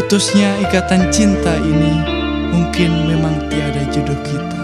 Putusnya ikatan cinta ini mungkin memang tiada jodoh kita.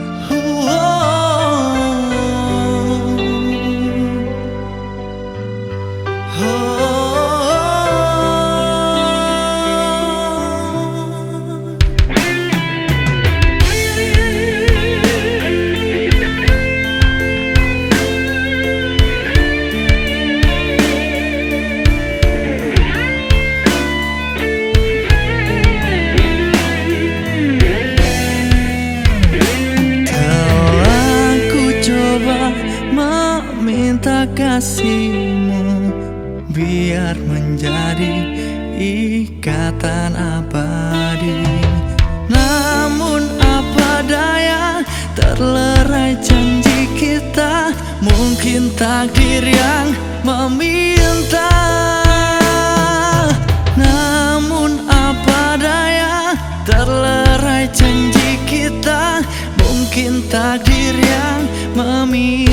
Biar menjadi ikatan abadi. Namun apa daya terlerai janji kita? Mungkin takdir yang meminta. Namun apa daya terlerai janji kita? Mungkin takdir yang meminta